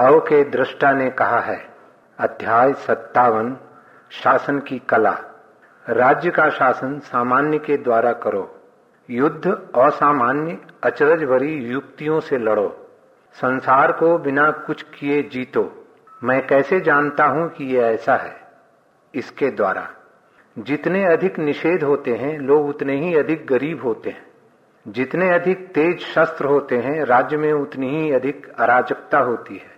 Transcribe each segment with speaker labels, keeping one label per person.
Speaker 1: ताओ के दृष्टा ने कहा है, अध्याय सत्तावन, शासन की कला। राज्य का शासन सामान्य के द्वारा करो। युद्ध असामान्य अचरज भरी युक्तियों से लड़ो। संसार को बिना कुछ किए जीतो। मैं कैसे जानता हूँ कि यह ऐसा है? इसके द्वारा। जितने अधिक निषेध होते हैं, लोग उतने ही अधिक गरीब होते हैं। जितने अधिक तेज शस्त्र होते हैं, राज्य में उतनी ही अधिक अराजकता होती है।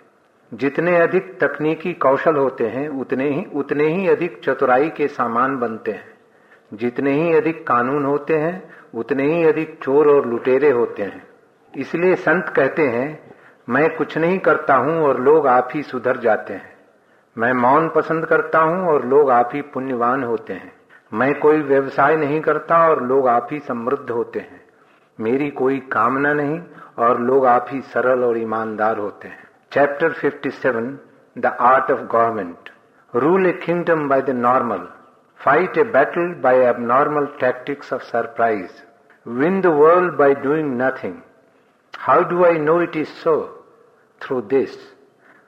Speaker 1: जितने अधिक तकनीकी कौशल होते हैं, उतने ही उतने ही अधिक चतुराई के सामान बनते हैं। जितने ही अधिक कानून होते हैं, उतने ही अधिक चोर और लुटेरे होते हैं। इसलिए संत कहते हैं, मैं कुछ नहीं करता हूँ और लोग आप ही सुधर जाते हैं। मैं मौन पसंद करता हूँ और लोग आप ही पुण्यवान होते हैं। मैं कोई व्यवसाय नहीं करता और लोग आप ही समृद्ध होते हैं। मेरी कोई कामना नहीं और लोग आप ही सरल और ईमानदार होते हैं। Chapter 57 The Art of Government Rule a kingdom by the normal. Fight a battle by abnormal tactics of surprise. Win the world by doing nothing. How do I know it is so? Through this.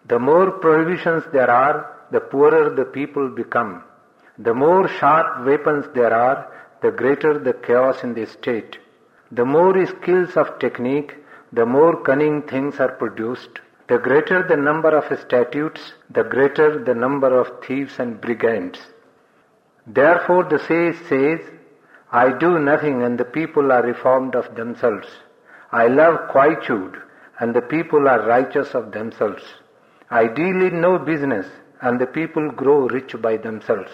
Speaker 1: The more prohibitions there are, the poorer the people become. The more sharp weapons there are, the greater the chaos in the state. The more skills of technique, the more cunning things are produced The greater the number of statutes, the greater the number of thieves and brigands. Therefore the sage says, I do nothing and the people are reformed of themselves. I love quietude and the people are righteous of themselves. I deal in no business and the people grow rich by themselves.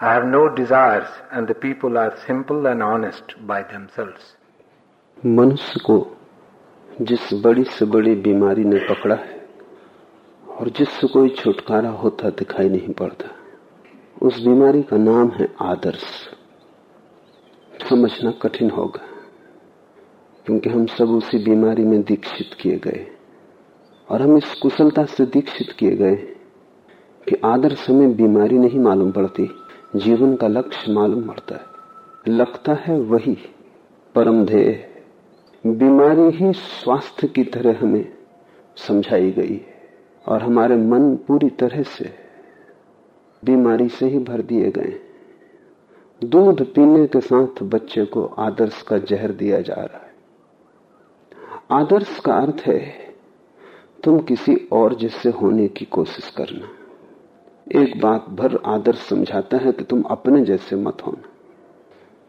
Speaker 1: I have no desires and the people are simple and honest by themselves.
Speaker 2: मनुष्य को जिस बड़ी से बड़ी बीमारी ने पकड़ा है, और जिससे कोई छुटकारा होता दिखाई नहीं पड़ता, उस बीमारी का नाम है आदर्श। समझना कठिन होगा, क्योंकि हम सब उसी बीमारी में दीक्षित किए गए, और हम इस कुशलता से दीक्षित किए गए कि आदर्श हमें बीमारी नहीं मालूम पड़ती, जीवन का लक्ष्य मालूम पड़ता है। लगता है वही परम ध्येय। बीमारी ही स्वास्थ्य की तरह हमें समझाई गई है और हमारे मन पूरी तरह से बीमारी से ही भर दिए गए दूध पीने के साथ बच्चे को आदर्श का जहर दिया जा रहा है। आदर्श का अर्थ है, तुम किसी और जैसे होने की कोशिश करना। एक बात भर आदर्श समझाता है कि तुम अपने जैसे मत होना,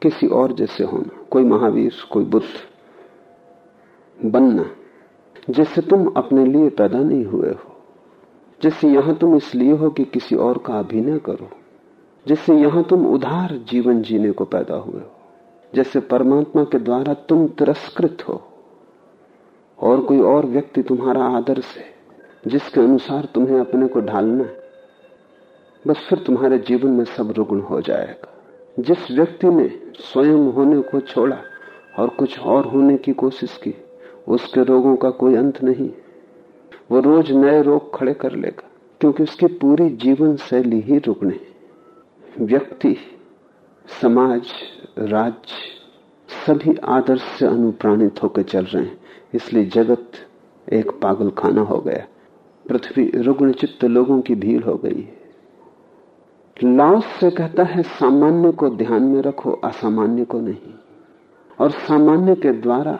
Speaker 2: किसी और जैसे होना, कोई महावीर, कोई बुद्ध। बनना जैसे तुम अपने लिए पैदा नहीं हुए हो जैसे यहाँ तुम इसलिए हो कि किसी और का अभिनय करो जैसे यहाँ तुम उधार जीवन जीने को पैदा हुए हो जैसे परमात्मा के द्वारा तुम तिरस्कृत हो, और कोई और व्यक्ति तुम्हारा आदर्श है जिसके अनुसार तुम्हें अपने को ढालना है, बस फिर तुम्हारे जीवन में सब रुग्ण हो जाएगा। जिस व्यक्ति ने स्वयं होने को छोड़ा और कुछ और होने की कोशिश की उसके रोगों का कोई अंत नहीं। वो रोज नए रोग खड़े कर लेगा, क्योंकि उसकी पूरी जीवन शैली ही रुकने व्यक्ति, समाज, राज्य, सभी आदर्श से अनुप्राणित होकर चल रहे हैं। इसलिए जगत एक पागल खाना हो गया। पृथ्वी रुग्ण चित्त लोगों की भीड़ हो गई है। लाओस से कहता है, सामान्य को ध्यान में रखो, असामान्य को नहीं। और सामान्य के द्वारा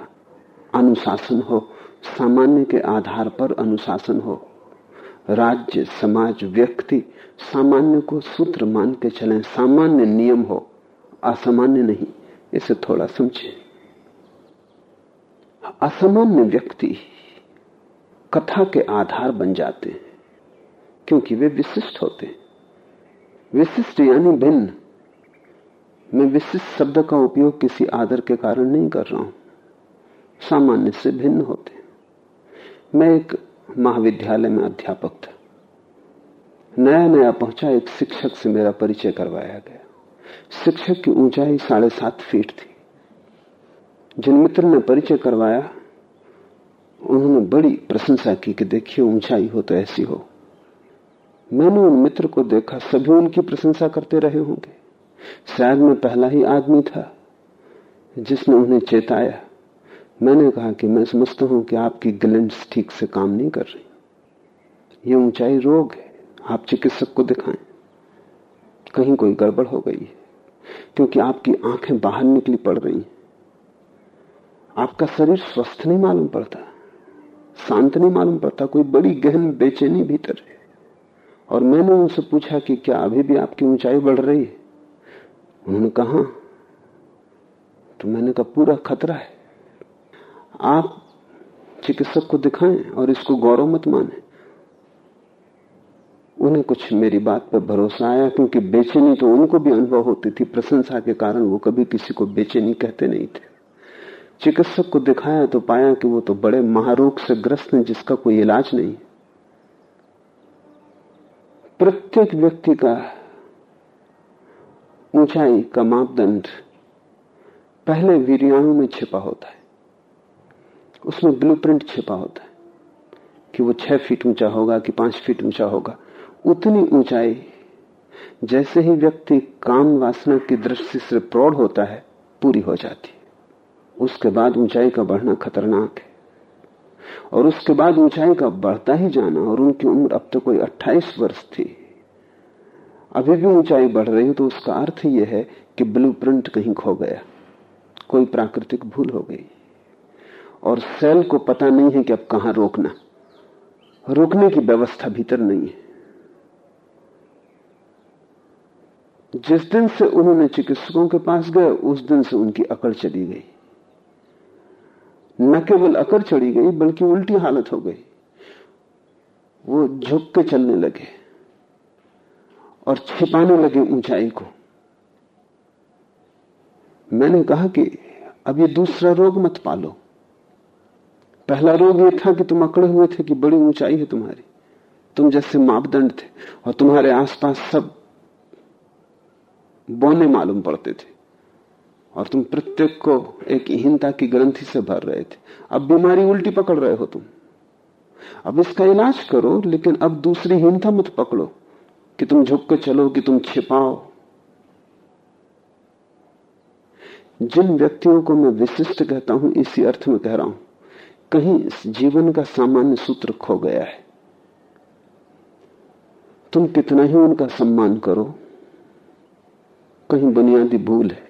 Speaker 2: अनुशासन हो, सामान्य के आधार पर अनुशासन हो। राज्य, समाज, व्यक्ति सामान्य को सूत्र मान के चले, सामान्य नियम हो, असामान्य नहीं, इसे थोड़ा समझे। असामान्य व्यक्ति कथा के आधार बन जाते हैं, क्योंकि वे विशिष्ट होते हैं। विशिष्ट यानी भिन्न। मैं विशिष्ट शब्द का उपयोग किसी आदर के कारण नहीं कर रहा हूँ। सामान्य से भिन्न होते मैं एक महाविद्यालय में अध्यापक था। नया नया पहुँचा एक शिक्षक से मेरा परिचय करवाया गया। शिक्षक की ऊंचाई साढ़े सात फीट थी। जिन मित्र ने परिचय करवाया, उन्होंने बड़ी प्रशंसा की कि देखिए, ऊंचाई हो तो ऐसी हो। मैंने उन मित्र को देखा, सभी उनकी प्रशंसा करते रहे होंगे। शायद मैं पहला ही आदमी था जिसने उन्हें चेताया। मैंने कहा कि मैं समझता हूँ कि आपकी ग्लैंड्स ठीक से काम नहीं कर रही। ये ऊंचाई रोग है। आप चिकित्सक को दिखाएँ। कहीं कोई गड़बड़ हो गई है, क्योंकि आपकी आँखें बाहर निकली पड़ रही हैं। आपका शरीर स्वस्थ नहीं मालूम पड़ता, शांत नहीं मालूम पड़ता, कोई बड़ी गहन बेचैनी भीतर है। और मैंने उनसे पूछा कि क्या अभी भी आपकी ऊंचाई बढ़ रही है? उन्होंने कहा तो मैंने कहा, पूरा खतरा है। आप चिकित्सक को दिखाएँ और इसको गौरव मत माने। उन्हें कुछ मेरी बात पर भरोसा आया, क्योंकि बेचैनी तो उनको भी अनुभव होती थी। प्रशंसा के कारण वो कभी किसी को बेचैनी कहते नहीं थे। चिकित्सक को दिखाया तो पाया कि वो तो बड़े महारोग से ग्रस्त हैं, जिसका कोई इलाज नहीं प्रत्येक व्यक्ति का ऊंचाई का मापदंड पहले वीरियाणु में छिपा होता है। उसमें ब्लूप्रिंट छिपा होता है कि वो छह फीट ऊँचा होगा कि पाँच फीट ऊँचा होगा। उतनी ऊंचाई जैसे ही व्यक्ति काम वासना की दृष्टि से प्रौढ़ होता है, पूरी हो जाती है। उसके बाद ऊंचाई का बढ़ना खतरनाक है। और उसके बाद ऊंचाई का बढ़ता ही जाना और उनकी उम्र अब तो कोई 28 वर्ष थी। अभी भी ऊंचाई बढ़ रही तो उसका अर्थ यह है कि ब्लूप्रिंट कहीं खो गया। कोई प्राकृतिक भूल हो गई। और सेल को पता नहीं है कि अब कहाँ रोकना। रोकने की व्यवस्था भीतर नहीं है। जिस दिन से उन्होंने चिकित्सकों के पास गए, उस दिन से उनकी अकड़ चली गई। न केवल अकड़ चढ़ी गई, बल्कि उल्टी हालत हो गई। वो झुक के चलने लगे और छिपाने लगे ऊंचाई को। मैंने कहा कि अब ये दूसरा रोग मत पालो। पहला रोग ये था कि तुम अकड़े हुए थे कि बड़ी ऊंचाई है तुम्हारी। तुम जैसे मापदंड थे और तुम्हारे आसपास सब बोने मालूम पड़ते थे। और तुम प्रत्येक को एक हीनता की ग्रंथि से भर रहे थे। अब बीमारी उल्टी पकड़ रहे हो तुम। अब इसका इलाज करो, लेकिन अब दूसरी हीनता मत पकड़ो कि तुम झुक के चलो, कि तुम छिपाओ। जिन व्यक्तियों को मैं विशिष्ट कहता हूँ, इसी अर्थ में कह रहा हूँ। कहीं जीवन का सामान्य सूत्र खो गया है। तुम कितना ही उनका सम्मान करो, कहीं बुनियादी भूल है।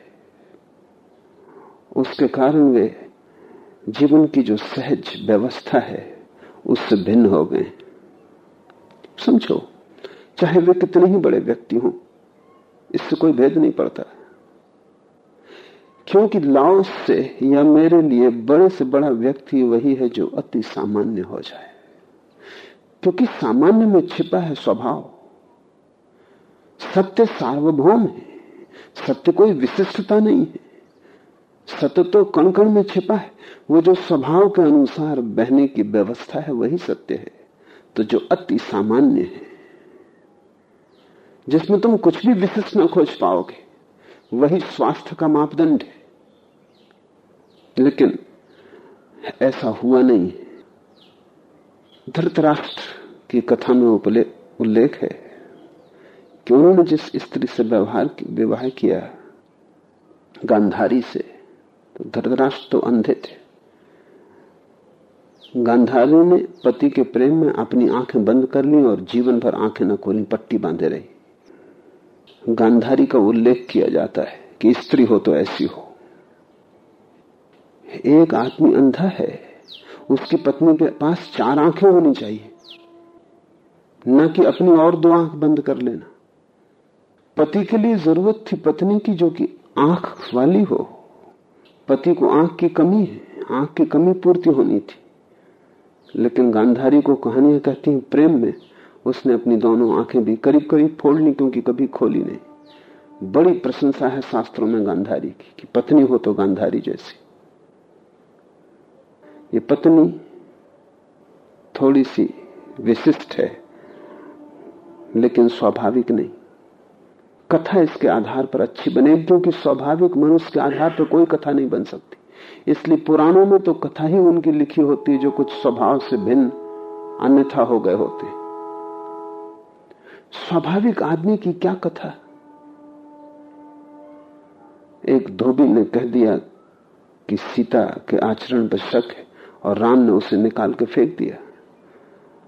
Speaker 2: उसके कारण वे जीवन की जो सहज व्यवस्था है, उससे भिन्न हो गए समझो, चाहे वे कितने ही बड़े व्यक्ति हों, इससे कोई भेद नहीं पड़ता। क्योंकि लाओ से या मेरे लिए बड़े से बड़ा व्यक्ति वही है जो अति सामान्य हो जाए। क्योंकि सामान्य में छिपा है स्वभाव। सत्य सार्वभौम है। सत्य कोई विशिष्टता नहीं है। सत्य तो कण कण में छिपा है। वो जो स्वभाव के अनुसार बहने की व्यवस्था है, वही सत्य है। तो जो अति सामान्य है, जिसमें तुम कुछ भी विशिष्ट न खोज पाओगे, वही स्वास्थ्य का मापदंड है। लेकिन ऐसा हुआ नहीं। धृतराष्ट्र की कथा में उल्लेख है कि उन्होंने जिस स्त्री से व्यवहार विवाह किया गांधारी से तो धृतराष्ट्र तो अंधे थे। गांधारी ने पति के प्रेम में अपनी आँखें बंद कर ली और जीवन भर आँखें न खोली, पट्टी बांधे रही। गांधारी का उल्लेख किया जाता है कि स्त्री हो तो ऐसी हो। एक आदमी अंधा है। उसकी पत्नी के पास चार आँखें होनी चाहिए। न कि अपनी और दो आँख बंद कर लेना। पति के लिए ज़रूरत थी पत्नी की, जो कि आँख वाली हो। पति को आँख की कमी है। आँख की कमी पूर्ति होनी थी। लेकिन गांधारी को कहानियाँ कहती हैं, प्रेम में उसने अपनी दोनों आँखें भी करीब करीब फोड़ ली, क्योंकि कभी खोली नहीं। बड़ी प्रशंसा है शास्त्रों में गांधारी की, कि पत्नी हो तो गांधारी जैसी। ये पत्नी थोड़ी सी विशिष्ट है, लेकिन स्वाभाविक नहीं। कथा इसके आधार पर अच्छी बनेगी क्योंकि स्वाभाविक मनुष्य के आधार पर कोई कथा नहीं बन सकती। इसलिए पुराणों में तो कथा ही उनकी लिखी होती है, जो कुछ स्वभाव से भिन्न, अन्यथा हो गए होते स्वाभाविक आदमी की क्या कथा? एक धोबी ने कह दिया कि सीता के आचरण पर शक है। और राम ने उसे निकाल के फेंक दिया।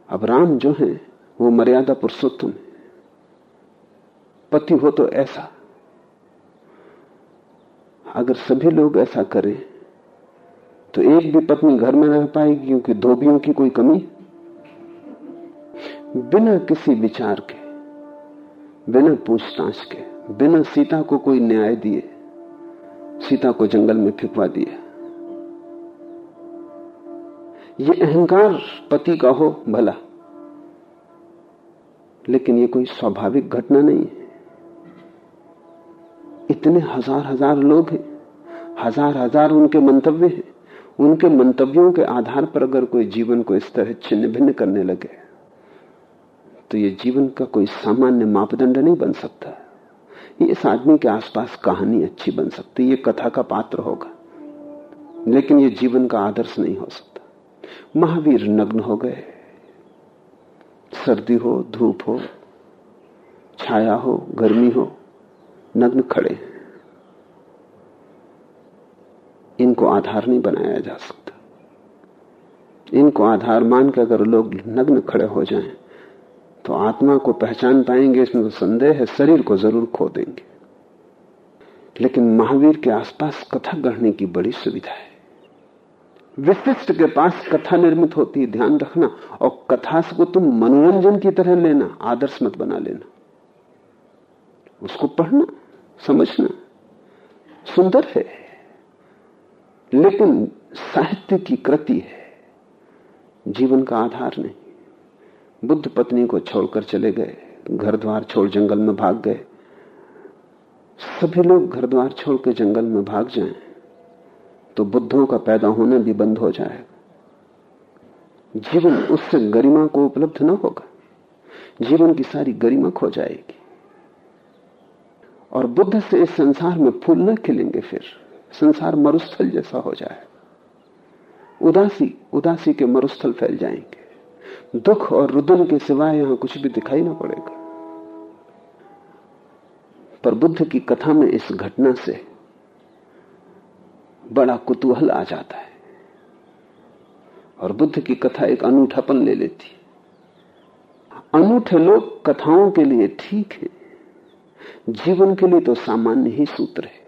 Speaker 2: अब राम जो है, वो मर्यादा पुरुषोत्तम है। पति हो तो ऐसा। अगर सभी लोग ऐसा करें तो एक भी पत्नी घर में रह पाएगी, क्योंकि धोबियों की कोई कमी? बिना किसी विचार के, बिना पूछताछ के, बिना सीता को कोई न्याय दिए, सीता को जंगल में फिकवा दिया ये अहंकार पति का हो, भला। लेकिन ये कोई स्वाभाविक घटना नहीं है। इतने हज़ार हज़ार लोग हैं, हज़ार हज़ार उनके मंतव्य हैं। उनके मंतव्यों के आधार पर अगर कोई जीवन को इस तरह छिन्न भिन्न करने लगे तो ये जीवन का कोई सामान्य मापदंड नहीं बन सकता। ये इस आदमी के आसपास कहानी अच्छी बन सकती, ये कथा का पात्र होगा। लेकिन ये जीवन का आदर्श नहीं हो सकता। महावीर नग्न हो गए। सर्दी हो, धूप हो, छाया हो, गर्मी हो, नग्न खड़े इनको आधार नहीं बनाया जा सकता। इनको आधार मान के अगर लोग नग्न खड़े हो जाएँ तो आत्मा को पहचान पाएँगे, इसमें तो संदेह है, शरीर को ज़रूर खो देंगे। लेकिन महावीर के आसपास कथा गढ़ने की बड़ी सुविधा है। विशिष्ट के पास कथा निर्मित होती है, ध्यान रखना। और कथा को तुम मनोरंजन की तरह लेना, आदर्श मत बना लेना। उसको पढ़ना, समझना, सुंदर है। लेकिन साहित्य की कृति है, जीवन का आधार नहीं। बुद्ध पत्नी को छोड़कर चले गए घर द्वार छोड़ जंगल में भाग गए। सभी लोग घर द्वार छोड़ के जंगल में भाग जाएँ। तो बुद्धों का पैदा होना भी बंद हो जाएगा। जीवन उससे गरिमा को उपलब्ध न होगा। जीवन की सारी गरिमा खो जाएगी। और बुद्ध से इस संसार में फूल न खिलेंगे फिर। संसार मरुस्थल जैसा हो जाए। उदासी उदासी के मरुस्थल फैल जाएँगे। दुख और रुदन के सिवाय यहाँ कुछ भी दिखाई ना पड़ेगा। पर बुद्ध की कथा में इस घटना से बड़ा कुतूहल आ जाता है। और बुद्ध की कथा एक अनूठापन ले लेती। अनूठे लोग कथाओं के लिए ठीक है। जीवन के लिए तो सामान्य ही सूत्र है।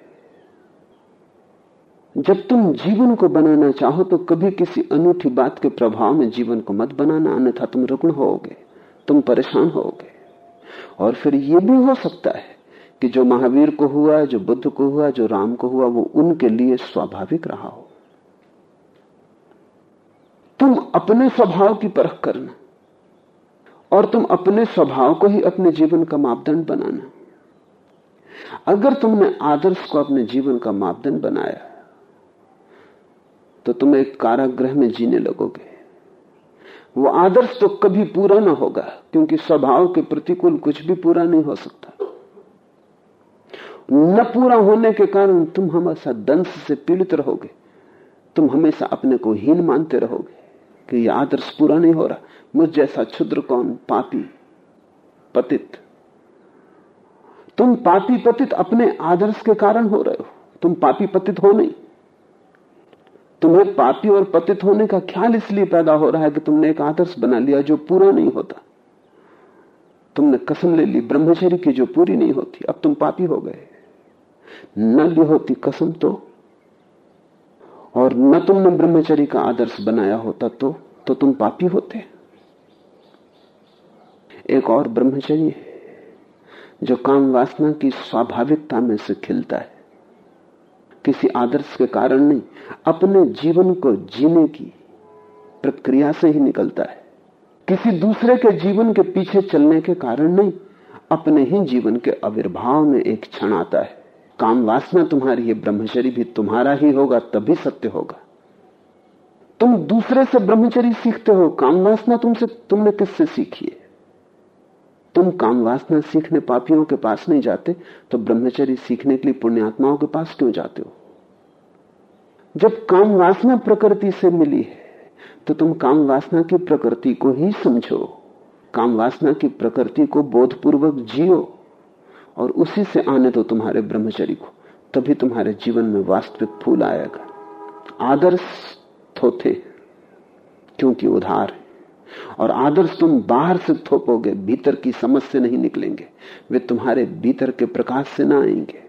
Speaker 2: जब तुम जीवन को बनाना चाहो तो कभी किसी अनूठी बात के प्रभाव में जीवन को मत बनाना, अन्यथा तुम रुग्ण होगे, तुम परेशान होगे। और फिर यह भी हो सकता है कि जो महावीर को हुआ, जो बुद्ध को हुआ, जो राम को हुआ, वो उनके लिए स्वाभाविक रहा हो। तुम अपने स्वभाव की परख करना और तुम अपने स्वभाव को ही अपने जीवन का मापदंड बनाना। अगर तुमने आदर्श को अपने जीवन का मापदंड बनाया तो तुम एक कारागृह में जीने लगोगे। वो आदर्श तो कभी पूरा ना होगा, क्योंकि स्वभाव के प्रतिकूल कुछ भी पूरा नहीं हो सकता। न पूरा होने के कारण तुम हमेशा दंश से पीड़ित रहोगे। तुम हमेशा अपने को हीन मानते रहोगे कि यह आदर्श पूरा नहीं हो रहा। मुझ जैसा क्षुद्र कौन पापी, पतित? तुम पापी पतित अपने आदर्श के कारण हो रहे हो। तुम पापी पतित हो नहीं। तुम्हें पापी और पतित होने का ख्याल इसलिए पैदा हो रहा है कि तुमने एक आदर्श बना लिया जो पूरा नहीं होता। तुमने कसम ले ली ब्रह्मचर्य की जो पूरी नहीं होती। अब तुम पापी हो गए। न ली होती कसम तो। और न तुमने ब्रह्मचरी का आदर्श बनाया होता तो तो तुम पापी होते। एक और ब्रह्मचर्य है, जो काम वासना की स्वाभाविकता में से खिलता है। किसी आदर्श के कारण नहीं, अपने जीवन को जीने की प्रक्रिया से ही निकलता है। किसी दूसरे के जीवन के पीछे चलने के कारण नहीं, अपने ही जीवन के आविर्भाव में एक क्षण आता है। काम वासना तुम्हारी है ब्रह्मचरी भी तुम्हारा ही होगा, तभी सत्य होगा। तुम दूसरे से ब्रह्मचरी सीखते हो, काम वासना तुमसे, तुमने किससे सीखी है? तुम काम वासना सीखने पापियों के पास नहीं जाते तो ब्रह्मचर्य सीखने के लिए पुण्यात्माओं के पास क्यों जाते हो? जब काम वासना प्रकृति से मिली है तो तुम काम वासना की प्रकृति को ही समझो। काम वासना की प्रकृति को बोधपूर्वक जियो। और उसी से आने दो तुम्हारे ब्रह्मचर्य को। तभी तुम्हारे जीवन में वास्तविक फूल आएगा। आदर्श थोथे, क्योंकि उधार है। और आदर्श तुम बाहर से थोपोगे, भीतर की समझ से नहीं निकलेंगे। वे तुम्हारे भीतर के प्रकाश से ना आएँगे।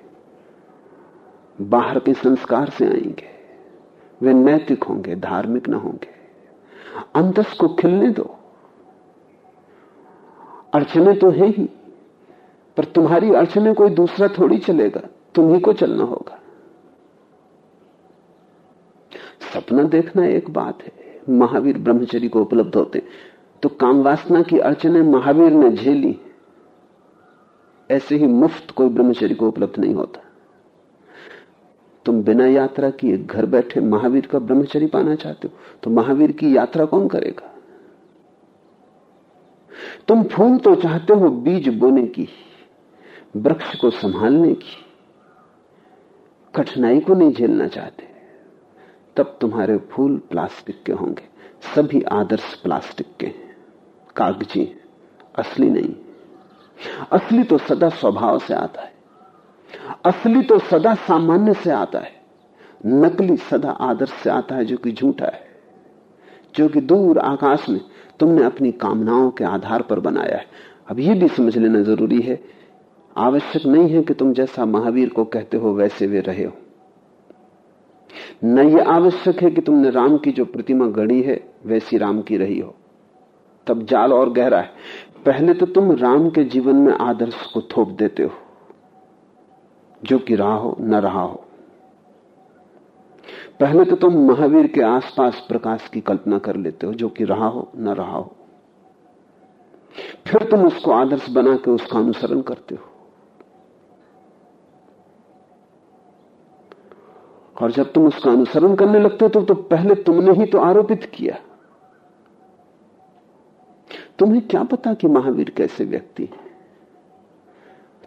Speaker 2: बाहर के संस्कार से आएँगे। वे नैतिक होंगे, धार्मिक ना होंगे। अंतस को खिलने दो। अड़चने तो है ही। पर तुम्हारी अड़चने कोई दूसरा थोड़ी चलेगा तुम ही को चलना होगा। सपना देखना एक बात है, महावीर ब्रह्मचरी को उपलब्ध होते। तो कामवासना की अड़चने महावीर ने झेली। ऐसे ही मुफ़्त कोई ब्रह्मचरी को उपलब्ध नहीं होता। तुम बिना यात्रा किए घर बैठे महावीर का ब्रह्मचरी पाना चाहते हो तो महावीर की यात्रा कौन करेगा? तुम फूल तो चाहते हो बीज बोने की। वृक्ष को संभालने की। कठिनाई को नहीं झेलना चाहते। तब तुम्हारे फूल प्लास्टिक के होंगे। सभी आदर्श प्लास्टिक के हैं। कागज़ी असली नहीं। असली तो सदा स्वभाव से आता है। असली तो सदा सामान्य से आता है। नकली सदा आदर्श से आता है जो कि झूठा है। जो कि दूर आकाश में तुमने अपनी कामनाओं के आधार पर बनाया है। अब यह भी समझ लेना ज़रूरी है आवश्यक नहीं है कि तुम जैसा महावीर को कहते हो वैसे वे रहे हो। न यह आवश्यक है कि तुमने राम की जो प्रतिमा गढ़ी है, वैसी राम की रही हो। तब जाल और गहरा है। पहले तो तुम राम के जीवन में आदर्श को थोप देते हो, जो कि रहा हो, न रहा हो। पहले तो तुम महावीर के आसपास प्रकाश की कल्पना कर लेते हो, जो कि रहा हो, न रहा हो। फिर तुम उसको आदर्श बना के उसका अनुसरण करते हो। और जब तुम उसका अनुसरण करने लगते हो तो, तो पहले तुमने ही तो आरोपित किया। तुम्हें क्या पता कि महावीर कैसे व्यक्ति है?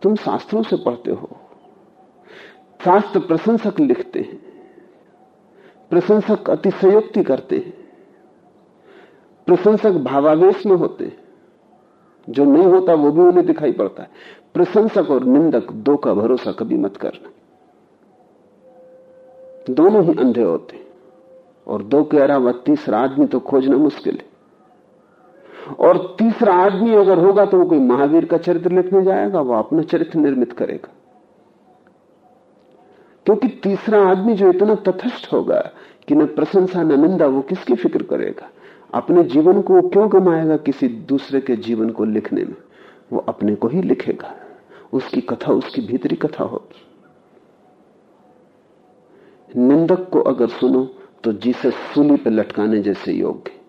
Speaker 2: तुम शास्त्रों से पढ़ते हो शास्त्र प्रशंसक लिखते हैं प्रशंसक अतिशयोक्ति करते हैं प्रशंसक भावावेश में होते जो नहीं होता वो भी उन्हें दिखाई पड़ता है। प्रशंसक और निंदक दो का भरोसा कभी मत करना। दोनों ही अंधे होते और दो के अलावा तीसरा आदमी तो खोजना मुश्किल है। और तीसरा आदमी अगर होगा तो वो कोई महावीर का चरित्र लिखने जाएगा, वो अपना चरित्र निर्मित करेगा। क्योंकि तीसरा आदमी जो इतना तथस्थ होगा कि न प्रशंसा, न निंदा, वो किसकी फ़िक्र करेगा? अपने जीवन को क्यों गमाएगा किसी दूसरे के जीवन को लिखने में? वो अपने को ही लिखेगा। उसकी कथा, उसकी भीतरी कथा होगी। निंदक को अगर सुनो तो जिसे सूली पर लटकाने जैसे योग्य।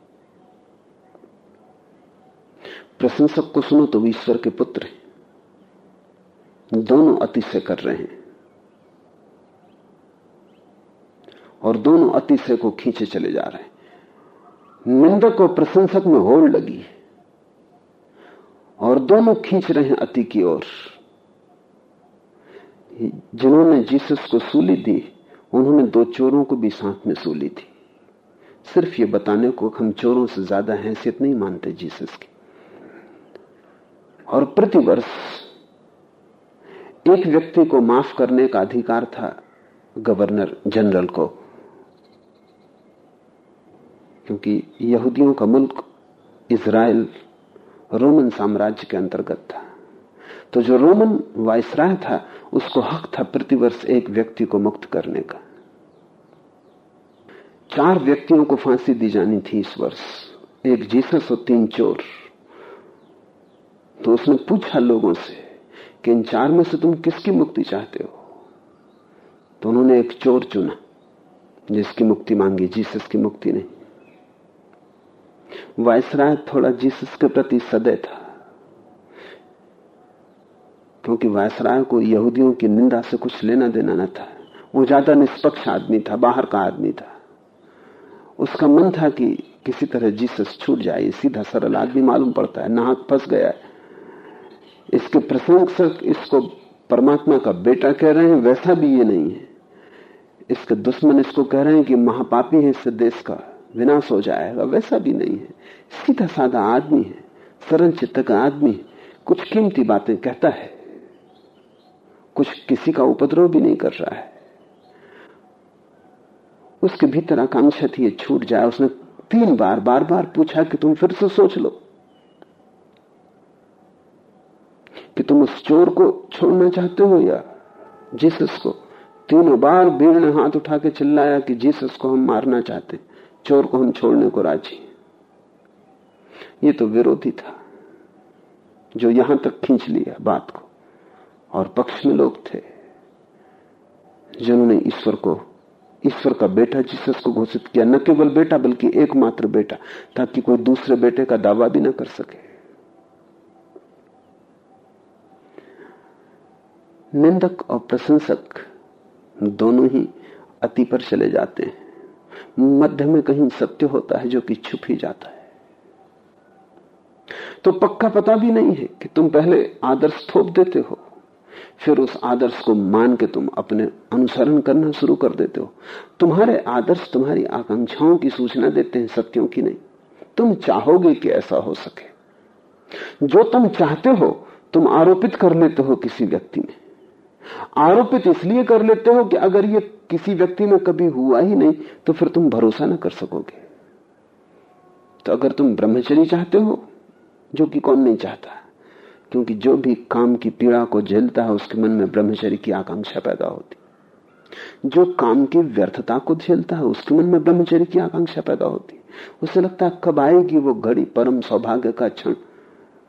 Speaker 2: प्रशंसक को सुनो तो ईश्वर के पुत्र हैं। दोनों अतिशय कर रहे हैं। और दोनों अतिशय को खींचे चले जा रहे हैं। निंदक और प्रशंसक में होड़ लगी और दोनों खींच रहे हैं अति की ओर। जिन्होंने जीसस को सूली दी उन्होंने दो चोरों को भी साथ में सूली थी। सिर्फ़ ये बताने को हम चोरों से ज़्यादा हैसियत नहीं मानते जीसस की। और प्रतिवर्ष एक व्यक्ति को माफ़ करने का अधिकार था गवर्नर जनरल को, क्योंकि यहूदियों का मुल्क इसराइल रोमन साम्राज्य के अंतर्गत था। तो जो रोमन वायसराय था, उसको हक था प्रतिवर्ष एक व्यक्ति को मुक्त करने का। चार व्यक्तियों को फांसी दी जानी थी इस वर्ष। एक जीसस और तीन चोर। तो उसने पूछा लोगों से कि इन चार में से तुम किसकी मुक्ति चाहते हो? तो उन्होंने एक चोर चुना, जिसकी मुक्ति मांगी, जीसस की मुक्ति नहीं। वायसराय थोड़ा जीसस के प्रति सदै था। क्योंकि वायसराय को यहूदियों की निंदा से कुछ लेना देना न था। वो ज़्यादा निष्पक्ष आदमी था, बाहर का आदमी था। उसका मन था कि किसी तरह जीसस छूट जाए सीधा सरल आदमी मालूम पड़ता है नाहक फंस गया है। इसके प्रशंसक इसको परमात्मा का बेटा कह रहे हैं, वैसा भी ये नहीं है। इसके दुश्मन इसको कह रहे हैं कि महापापी है इससे देश का, विनाश हो जाएगा, वैसा भी नहीं है। सीधा साधा आदमी है, सरल चित्त का आदमी कुछ कीमती बातें कहता है। कुछ किसी का उपद्रव भी नहीं कर रहा है। उसके भीतर आकांक्षा थी छूट जाए। उसने तीन बार बार बार पूछा कि तुम फिर से सोच लो कि तुम उस चोर को छोड़ना चाहते हो या जीसस को। तीनों बार भीड़ ने हाथ उठा के चिल्लाया कि जीसस को हम मारना चाहते चोर को हम छोड़ने को राज़ी ये तो विरोधी था, जो यहाँ तक खींच लिया बात को। और पक्ष में लोग थे, जिन्होंने ईश्वर को, ईश्वर का बेटा जीसस को घोषित किया, न केवल बेटा, बल्कि एकमात्र बेटा, ताकि कोई दूसरे बेटे का दावा भी ना कर सके। निंदक और प्रशंसक दोनों ही अति पर चले जाते हैं। मध्य में कहीं सत्य होता है जो कि छुप ही जाता है। तो पक्का पता भी नहीं है कि तुम पहले आदर्श थोप देते हो फिर उस आदर्श को मान के तुम अपने अनुसरण करना शुरू कर देते हो। तुम्हारे आदर्श तुम्हारी आकांक्षाओं की सूचना देते हैं, सत्यों की नहीं। तुम चाहोगे कि ऐसा हो सके। जो तुम चाहते हो, तुम आरोपित कर लेते हो किसी व्यक्ति में। आरोपित इसलिए कर लेते हो कि अगर ये किसी व्यक्ति में कभी हुआ ही नहीं तो फिर तुम भरोसा ना कर सकोगे। तो अगर तुम ब्रह्मचर्य चाहते हो, जो कि कौन नहीं चाहता? क्योंकि जो भी काम की पीड़ा को झेलता है, उसके मन में ब्रह्मचर्य की आकांक्षा पैदा होती जो काम की व्यर्थता को झेलता है, उसके मन में ब्रह्मचर्य की आकांक्षा पैदा होती उसे लगता है, कब आएगी वो घड़ी परम सौभाग्य का क्षण,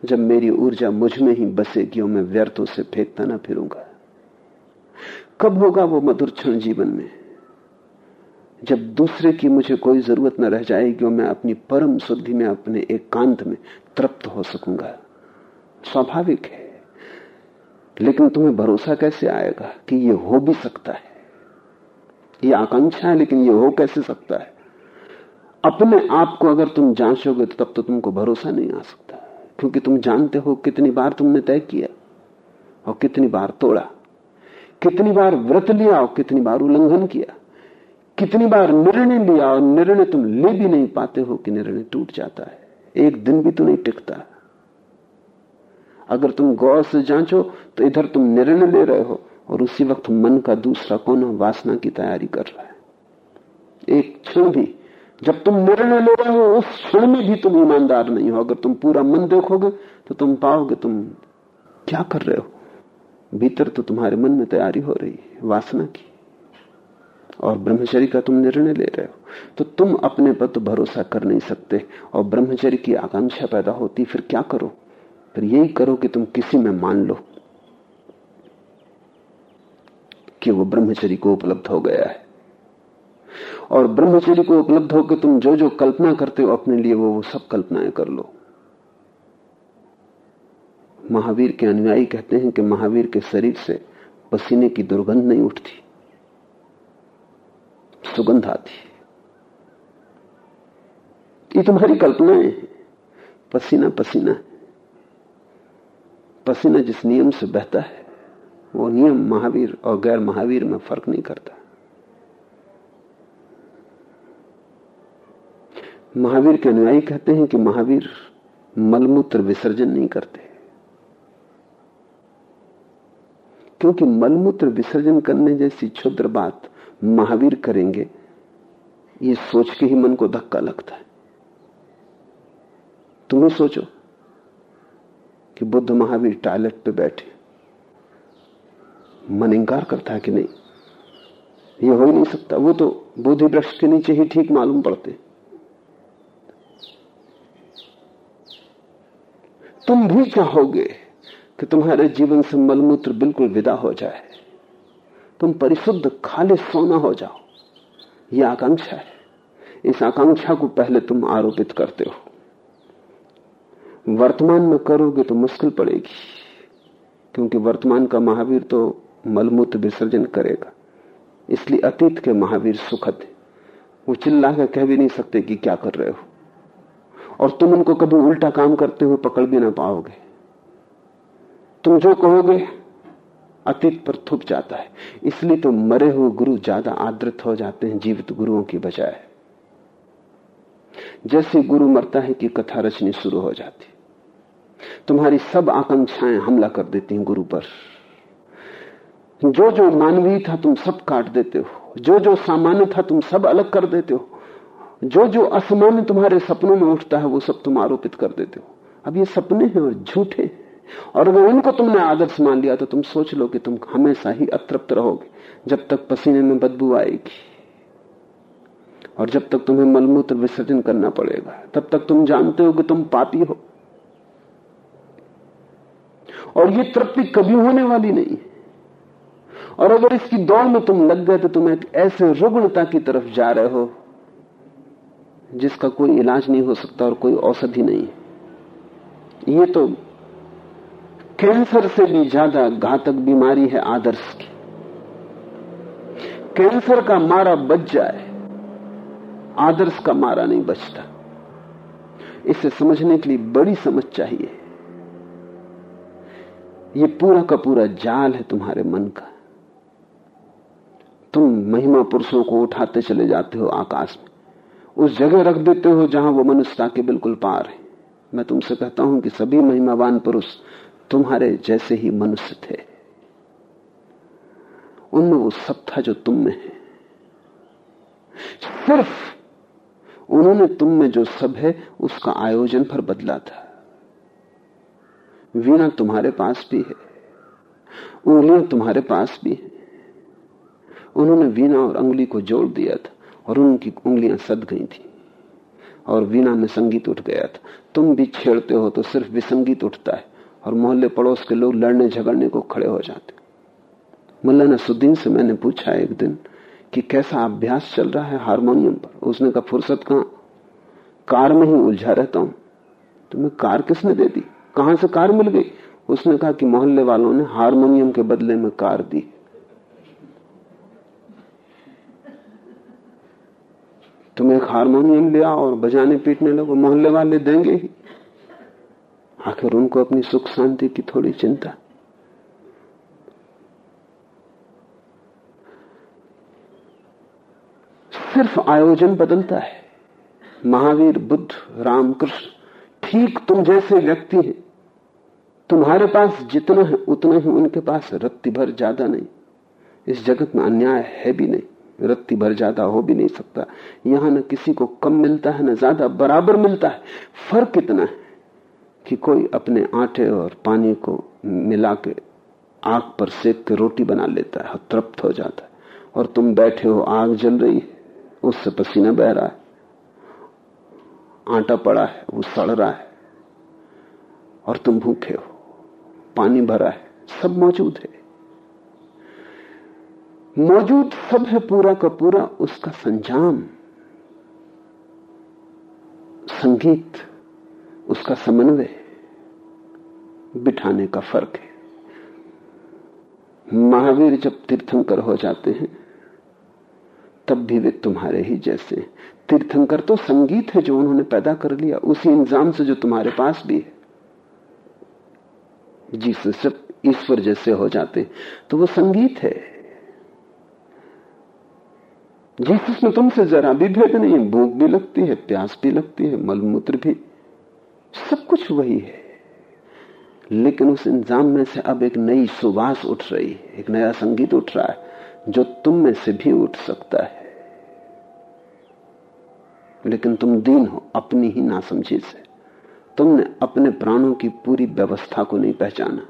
Speaker 2: जब मेरी ऊर्जा मुझमें ही बसेगी और मैं व्यर्थों से फेंकता ना फिरूँगा। कब होगा वो मधुर क्षण जीवन में, जब दूसरे की मुझे कोई ज़रूरत न रह जाएगी और मैं अपनी परम शुद्धि में, अपने एकांत एक में तृप्त हो सकूँगा। स्वाभाविक है। लेकिन तुम्हें भरोसा कैसे आएगा कि ये हो भी सकता है? ये आकांक्षा है, लेकिन ये हो कैसे सकता है? अपने आप को अगर तुम जांचोगे तो तब तो तुमको भरोसा नहीं आ सकता, क्योंकि तुम जानते हो कितनी बार तुमने तय किया और कितनी बार तोड़ा, कितनी बार व्रत लिया और कितनी बार उल्लंघन किया, कितनी बार निर्णय लिया और निर्णय तुम ले भी नहीं पाते हो कि निर्णय टूट जाता है। एक दिन भी तो नहीं टिकता। अगर तुम गौर से जांचो तो इधर तुम निर्णय ले रहे हो और उसी वक्त मन का दूसरा कोना वासना की तैयारी कर रहा है। एक क्षण भी, जब तुम निर्णय ले रहे हो, उस क्षण में भी तुम ईमानदार नहीं हो। अगर तुम पूरा मन देखोगे तो तुम पाओगे तुम क्या कर रहे हो। भीतर तो तुम्हारे मन में तैयारी हो रही है, वासना की। और ब्रह्मचर्य का तुम निर्णय ले रहे हो तो तुम अपने पर तो भरोसा कर नहीं सकते और ब्रह्मचर्य की आकांक्षा पैदा होती, फिर क्या करो? फिर यही करो कि तुम किसी में मान लो कि वो ब्रह्मचर्य को उपलब्ध हो गया है। और ब्रह्मचर्य को उपलब्ध होकर तुम जो जो कल्पना करते हो अपने लिए वो वो सब कल्पनाएँ कर लो। महावीर के अनुयायी कहते हैं कि महावीर के शरीर से पसीने की दुर्गंध नहीं उठती, सुगंध आती ये तुम्हारी कल्पनाएँ पसीना पसीना पसीना जिस नियम से बहता है, वो नियम महावीर और गैर महावीर में फ़र्क नहीं करता। महावीर के अनुयायी कहते हैं कि महावीर मलमूत्र विसर्जन नहीं करते। क्योंकि मलमूत्र विसर्जन करने जैसी क्षुद्र बात महावीर करेंगे, ये सोच के ही मन को धक्का लगता है। तुम्हें सोचो कि बुद्ध महावीर टॉयलेट पे बैठे। मन इंकार करता है कि नहीं? ये हो ही नहीं सकता। वो तो बोधि वृक्ष के नीचे ही ठीक मालूम पड़ते। तुम भी चाहोगे कि तुम्हारे जीवन से मलमूत्र बिल्कुल विदा हो जाए? तुम परिशुद्ध खाले सोना हो जाओ। यह आकांक्षा है। इस आकांक्षा को पहले तुम आरोपित करते हो। वर्तमान में करोगे तो मुश्किल पड़ेगी, क्योंकि वर्तमान का महावीर तो मलमूत्र विसर्जन करेगा। इसलिए अतीत के महावीर सुखद है। वो चिल्ला कर कह भी नहीं सकते कि क्या कर रहे हो। और तुम उनको कभी उल्टा काम करते हुए पकड़ भी ना पाओगे। तुम जो कहोगे, अतीत पर थुप जाता है। इसलिए तो मरे हुए गुरु ज़्यादा आदृत हो जाते हैं जीवित गुरुओं की बजाय। जैसे गुरु मरता है कि कथा रचनी शुरू हो जाती तुम्हारी सब आकांक्षाएँ हमला कर देती हैं गुरु पर। जो जो मानवीय था, तुम सब काट देते हो। जो जो सामान्य था, तुम सब अलग कर देते हो। जो जो असमान्य तुम्हारे सपनों में उठता है, वो सब तुम आरोपित कर देते हो। अब ये सपने हैं और झूठे हैं। और अगर उनको तुमने आदर्श मान लिया तो तुम सोच लो कि तुम हमेशा ही अतृप्त रहोगे, जब तक पसीने में बदबू आएगी। और जब तक तुम्हें मलमूत्र विसर्जन करना पड़ेगा, तब तक तुम जानते हो कि तुम पापी हो। और ये तृप्ति कभी होने वाली नहीं और अगर इसकी दौड़ में तुम लग गए तो तुम एक ऐसे रुग्णता की तरफ़ जा रहे हो, जिसका कोई इलाज नहीं हो सकता और कोई औषधि नहीं ये तो कैंसर से भी ज़्यादा घातक बीमारी है आदर्श की। कैंसर का मारा बच जाए, आदर्श का मारा नहीं बचता। इसे समझने के लिए बड़ी समझ चाहिए। ये पूरा का पूरा जाल है तुम्हारे मन का। तुम महिमा पुरुषों को उठाते चले जाते हो आकाश में। उस जगह रख देते हो जहाँ वो मनुष्यता के बिल्कुल पार है। मैं तुमसे कहता हूँ कि सभी महिमावान पुरुष तुम्हारे जैसे ही मनुष्य थे। उनमें वो सब था जो तुम में है। सिर्फ़ उन्होंने तुम में जो सब है, उसका आयोजन पर बदला था। वीणा तुम्हारे पास भी है। उंगलियाँ तुम्हारे पास भी है। उन्होंने वीणा और उंगली को जोड़ दिया था और उनकी उंगलियाँ सद गई थी और वीणा में संगीत उठ गया था। तुम भी छेड़ते हो तो सिर्फ़ भी संगीत उठता है और मोहल्ले पड़ोस के लोग लड़ने झगड़ने को खड़े हो जाते मुल्ला नसुद्दीन से मैंने पूछा एक दिन कि कैसा अभ्यास चल रहा है हारमोनियम पर? उसने कहा, फुर्सत कहा? कार में ही उलझा रहता हूँ। तुम्हें कार किसने दे दी? कहाँ से कार मिल गई? उसने कहा कि मोहल्ले वालों ने हारमोनियम के बदले में कार दी। तुम एक हारमोनियम लिया और बजाने पीटने लगो, मोहल्ले वाले देंगे ही। आखिर उनको अपनी सुख शांति की थोड़ी चिंता। सिर्फ़ आयोजन बदलता है। महावीर, बुद्ध, रामकृष्ण, ठीक तुम जैसे व्यक्ति हैं। तुम्हारे पास जितना है, उतना ही उनके पास रत्ती भर ज़्यादा नहीं। इस जगत में अन्याय है भी नहीं, रत्ती भर ज़्यादा हो भी नहीं सकता। यहाँ न किसी को कम मिलता है, न ज़्यादा बराबर मिलता है। फ़र्क इतना है कि कोई अपने आटे और पानी को मिला के आग पर सेक के रोटी बना लेता है, तृप्त हो जाता है। और तुम बैठे हो, आग जल रही है, उससे पसीना बह रहा है। आटा पड़ा है, वो सड़ रहा है। और तुम भूखे हो। पानी भरा है, सब मौजूद है। मौजूद सब है पूरा का पूरा, उसका संजाम, संगीत, उसका समन्वय, बिठाने का फ़र्क है। महावीर जब तीर्थंकर हो जाते हैं, तब भी वे तुम्हारे ही जैसे तीर्थंकर तो संगीत है जो उन्होंने पैदा कर लिया, उसी इंजाम से जो तुम्हारे पास भी है। जिससे सब ईश्वर जैसे हो जाते तो वो संगीत है। जिसमें तुमसे जरा भी भेद नहीं, भूख भी लगती है, प्यास भी लगती है, मलमूत्र भी, सब कुछ वही है। लेकिन उस इंजाम में से अब एक नई सुवास उठ रही है, एक नया संगीत उठ रहा है, जो तुम में से भी उठ सकता है। लेकिन तुम दीन हो, अपनी ही नासमझी से। तुमने अपने प्राणों की पूरी व्यवस्था को नहीं पहचाना।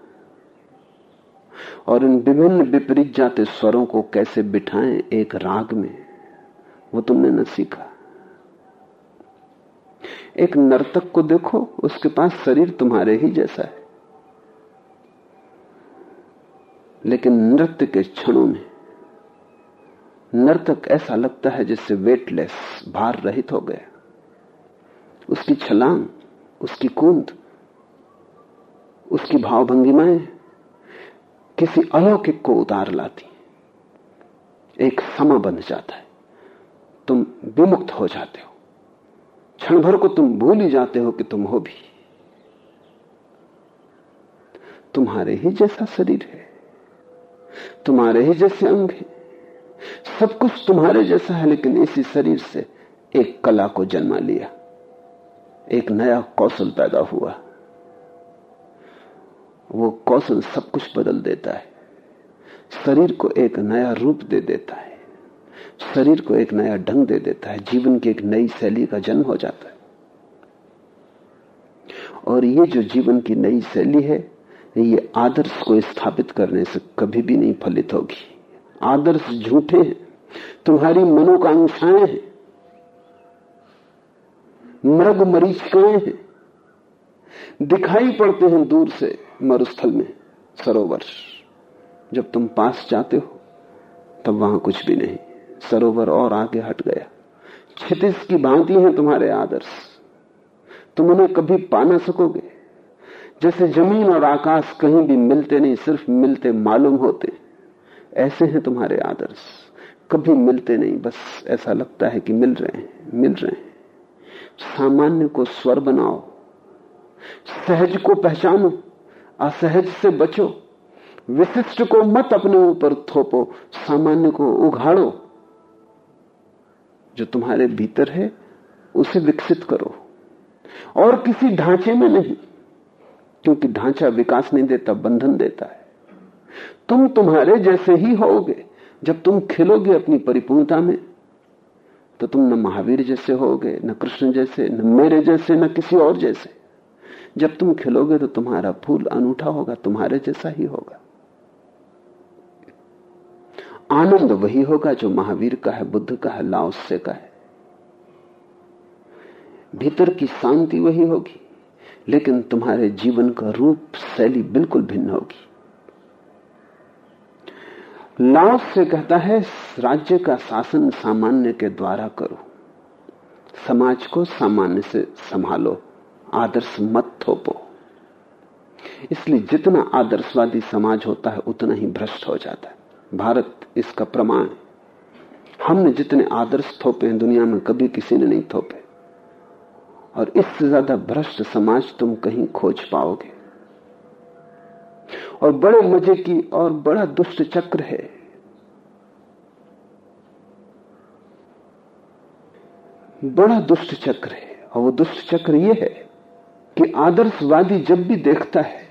Speaker 2: और इन विभिन्न विपरीत जाते स्वरों को कैसे बिठाएँ एक राग में, वो तुमने न सीखा। एक नर्तक को देखो, उसके पास शरीर तुम्हारे ही जैसा है। लेकिन नृत्य के क्षणों में नर्तक ऐसा लगता है जिससे वेटलेस भार रहित हो गया। उसकी छलांग उसकी कूद, उसकी भावभंगिमाएँ किसी अलौकिक को उतार लाती। एक समा बन जाता है। तुम विमुक्त हो जाते हो। क्षण भर को तुम भूल ही जाते हो कि तुम हो भी। तुम्हारे ही जैसा शरीर है। तुम्हारे ही जैसे अंग है। सब कुछ तुम्हारे जैसा है, लेकिन इसी शरीर से एक कला को जन्मा लिया। एक नया कौशल पैदा हुआ। वो कौशल सब कुछ बदल देता है। शरीर को एक नया रूप दे देता है। शरीर को एक नया ढंग दे देता है। जीवन की एक नई शैली का जन्म हो जाता है। और ये जो जीवन की नई शैली है, ये आदर्श को स्थापित करने से कभी भी नहीं फलित होगी। आदर्श झूठे हैं। तुम्हारी मनोकांक्षाएँ हैं। मृग मरीचिकाएँ हैं। दिखाई पड़ते हैं दूर से मरुस्थल में सरोवर। जब तुम पास जाते हो, तब वहाँ कुछ भी नहीं। सरोवर और आगे हट गया। क्षितिज की भांति है तुम्हारे आदर्श। तुम उन्हें कभी पा ना सकोगे। जैसे ज़मीन और आकाश कहीं भी मिलते नहीं, सिर्फ़ मिलते मालूम होते। ऐसे हैं तुम्हारे आदर्श। कभी मिलते नहीं, बस ऐसा लगता है कि मिल रहे हैं, मिल रहे हैं। सामान्य को स्वर बनाओ, सहज को पहचानो, असहज से बचो, विशिष्ट को मत अपने ऊपर थोपो, सामान्य को उघाड़ो। जो तुम्हारे भीतर है, उसे विकसित करो। और किसी ढांचे में नहीं, क्योंकि ढांचा विकास नहीं देता, बंधन देता है। तुम तुम्हारे जैसे ही होगे जब तुम खिलोगे अपनी परिपूर्णता में तो तुम न महावीर जैसे होगे, न कृष्ण जैसे, न मेरे जैसे, न किसी और जैसे। जब तुम खिलोगे तो तुम्हारा फूल अनूठा होगा, तुम्हारे जैसा ही होगा। आनंद वही होगा जो महावीर का है, बुद्ध का है लाओस्य का है। भीतर की शांति वही होगी, लेकिन तुम्हारे जीवन का रूप, शैली बिल्कुल भिन्न होगी। लाओस से कहता है, राज्य का शासन सामान्य के द्वारा करो। समाज को सामान्य से संभालो। आदर्श मत थोपो। इसलिए जितना आदर्शवादी समाज होता है, उतना ही भ्रष्ट हो जाता है। भारत इसका प्रमाण है। हमने जितने आदर्श थोपे हैं, दुनिया में कभी किसी ने नहीं थोपे। और इससे ज़्यादा भ्रष्ट समाज तुम कहीं खोज पाओगे। और बड़े मज़े की और बड़ा दुष्ट चक्र है। बड़ा दुष्ट चक्र है। और वो दुष्ट चक्र ये है कि आदर्शवादी जब भी देखता है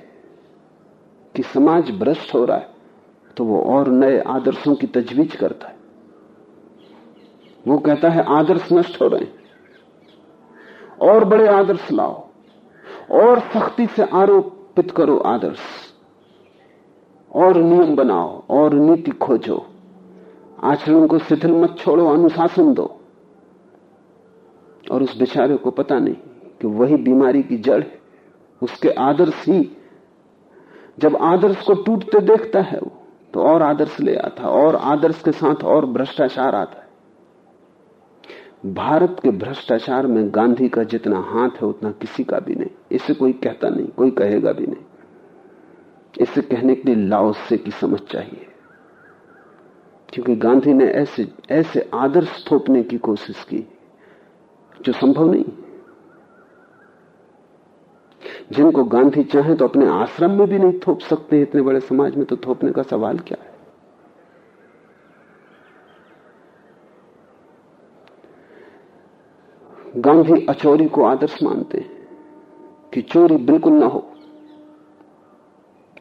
Speaker 2: कि समाज भ्रष्ट हो रहा है तो वो और नए आदर्शों की तजवीज करता है। वो कहता है, आदर्श नष्ट हो रहे हैं। और बड़े आदर्श लाओ। और सख्ती से आरोपित करो आदर्श। और नियम बनाओ और नीति खोजो। आचरण को शिथिल मत छोड़ो, अनुशासन दो। और उस बेचारे को पता नहीं कि वही बीमारी की जड़ है। उसके आदर्श ही, जब आदर्श को टूटते देखता है वो तो और आदर्श ले आता और आदर्श के साथ और भ्रष्टाचार आता है। भारत के भ्रष्टाचार में गांधी का जितना हाथ है, उतना किसी का भी नहीं। इसे कोई कहता नहीं, कोई कहेगा भी नहीं। इसे कहने के लिए लाओसे की समझ चाहिए। क्योंकि गांधी ने ऐसे ऐसे आदर्श थोपने की कोशिश की, जो संभव नहीं। जिनको गांधी चाहे तो अपने आश्रम में भी नहीं थोप सकते, इतने बड़े समाज में तो थोपने का सवाल क्या है? गांधी अचोरी को आदर्श मानते हैं कि चोरी बिल्कुल ना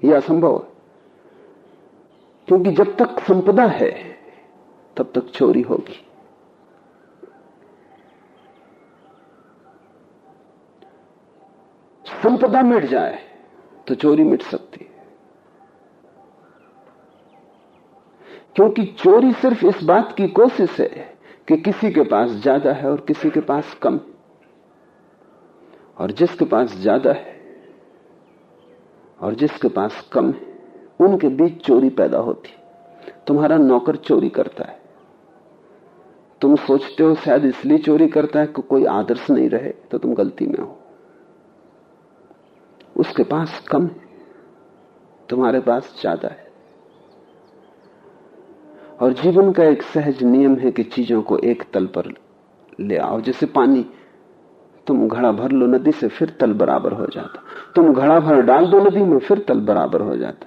Speaker 2: यह असंभव है। क्योंकि जब तक संपदा है, तब तक चोरी होगी। संपदा मिट जाए तो चोरी मिट सकती है। क्योंकि चोरी सिर्फ़ इस बात की कोशिश है कि किसी के पास ज़्यादा है और किसी के पास कम और जिसके पास ज़्यादा है और जिसके पास कम है, उनके बीच चोरी पैदा होती तुम्हारा नौकर चोरी करता है। तुम सोचते हो शायद इसलिए चोरी करता है कि कोई आदर्श नहीं रहे तो तुम गलती में हो। उसके पास कम है, तुम्हारे पास ज़्यादा है। और जीवन का एक सहज नियम है कि चीज़ों को एक तल पर ले आओ, जैसे पानी। तुम घड़ा भर लो नदी से, फिर तल बराबर हो जाता। तुम घड़ा भर डाल दो नदी में, फिर तल बराबर हो जाता।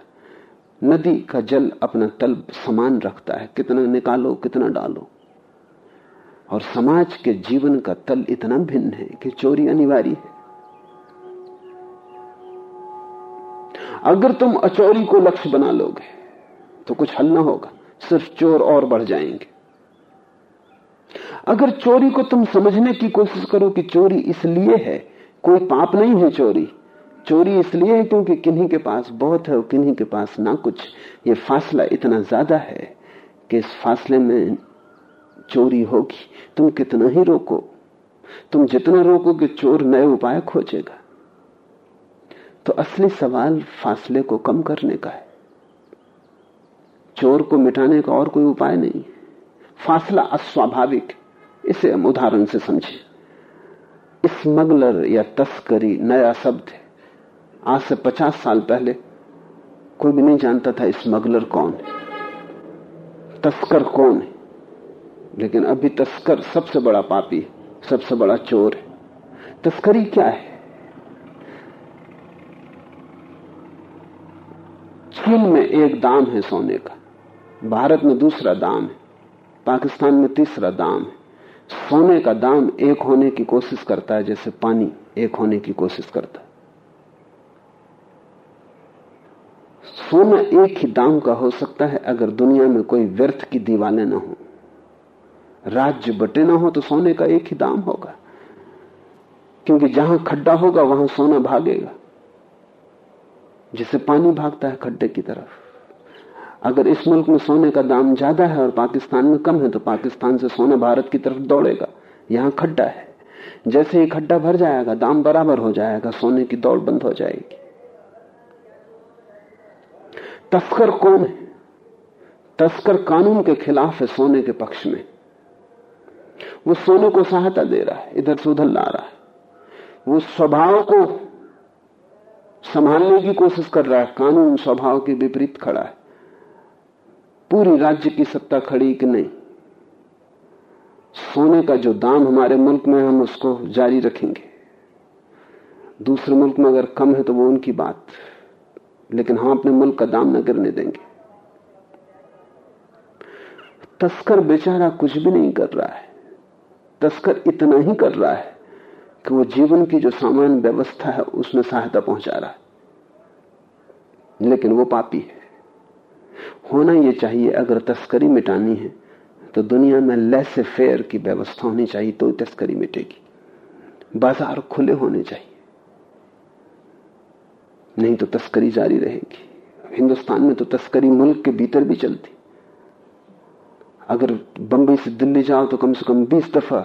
Speaker 2: नदी का जल अपना तल समान रखता है। कितना निकालो, कितना डालो। और समाज के जीवन का तल इतना भिन्न है कि चोरी अनिवार्य है। अगर तुम अचोरी को लक्ष्य बना लोगे तो कुछ हल ना होगा। सिर्फ़ चोर और बढ़ जाएँगे। अगर चोरी को तुम समझने की कोशिश करो कि चोरी इसलिए है, कोई पाप नहीं है चोरी। चोरी इसलिए है क्योंकि किन्हीं के पास बहुत है और किन्हीं के पास ना कुछ। ये फासला इतना ज़्यादा है कि इस फासले में चोरी होगी। तुम कितना ही रोको। तुम जितना रोकोगे चोर नए उपाय खोजेगा। तो असली सवाल फासले को कम करने का है। चोर को मिटाने का और कोई उपाय नहीं। फासला अस्वाभाविक इसे हम उदाहरण से समझे। स्मगलर या तस्करी नया शब्द है। आज से पचास साल पहले कोई भी नहीं जानता था स्मगलर कौन है। तस्कर कौन है। लेकिन अभी तस्कर सबसे बड़ा पापी है, सबसे बड़ा चोर है। तस्करी क्या है? चीन में एक दाम है सोने का। भारत में दूसरा दाम है। पाकिस्तान में तीसरा दाम है। सोने का दाम एक होने की कोशिश करता है, जैसे पानी एक होने की कोशिश करता है। सोना एक ही दाम का हो सकता है, अगर दुनिया में कोई व्यर्थ की दीवालें ना हो। राज्य बटे ना हो तो सोने का एक ही दाम होगा। क्योंकि जहाँ खड्डा होगा, वहाँ सोना भागेगा। जिसे पानी भागता है खड्डे की तरफ़। अगर इस मुल्क में सोने का दाम ज़्यादा है और पाकिस्तान में कम है तो पाकिस्तान से सोना भारत की तरफ़ दौड़ेगा। यहाँ खड्डा है। जैसे ही खड्डा भर जाएगा, दाम बराबर हो जाएगा, सोने की दौड़ बंद हो जाएगी। तस्कर कौन है? तस्कर कानून के खिलाफ है सोने के पक्ष में। वो सोने को सहायता दे रहा है, इधर से उधर ला रहा है। वो स्वभाव को संभालने की कोशिश कर रहा है, कानून स्वभाव के विपरीत खड़ा है। पूरी राज्य की सत्ता खड़ी कि नहीं? सोने का जो दाम हमारे मुल्क में हम उसको जारी रखेंगे। दूसरे मुल्क में अगर कम है तो वो उनकी बात। लेकिन हम अपने मुल्क का दाम न गिरने देंगे। तस्कर बेचारा कुछ भी नहीं कर रहा है। तस्कर इतना ही कर रहा है कि वो जीवन की जो सामान्य व्यवस्था है, उसमें सहायता पहुँचा रहा है। लेकिन वो पापी है। होना यह चाहिए, अगर तस्करी मिटानी है तो दुनिया में लेसे फेयर की व्यवस्था होनी चाहिए तो तस्करी मिटेगी। बाज़ार खुले होने चाहिए। नहीं तो तस्करी जारी रहेगी। हिंदुस्तान में तो तस्करी मुल्क के भीतर भी चलती। अगर बंबई से दिल्ली जाओ तो कम से कम बीस दफ़ा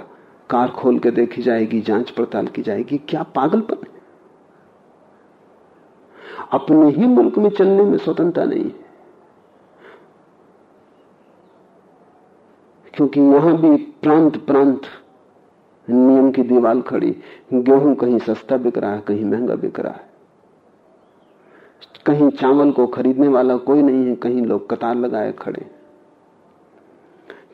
Speaker 2: कार खोल के देखी जाएगी, जाँच पड़ताल की जाएगी। क्या पागलपन है? अपने ही मुल्क में चलने में स्वतंत्रता नहीं है। क्योंकि यहाँ भी प्रांत प्रांत नियम की दीवार खड़ी। गेहूँ कहीं सस्ता बिक रहा है, कहीं महँगा बिक रहा है। कहीं चावल को खरीदने वाला कोई नहीं है, कहीं लोग कतार लगाए खड़े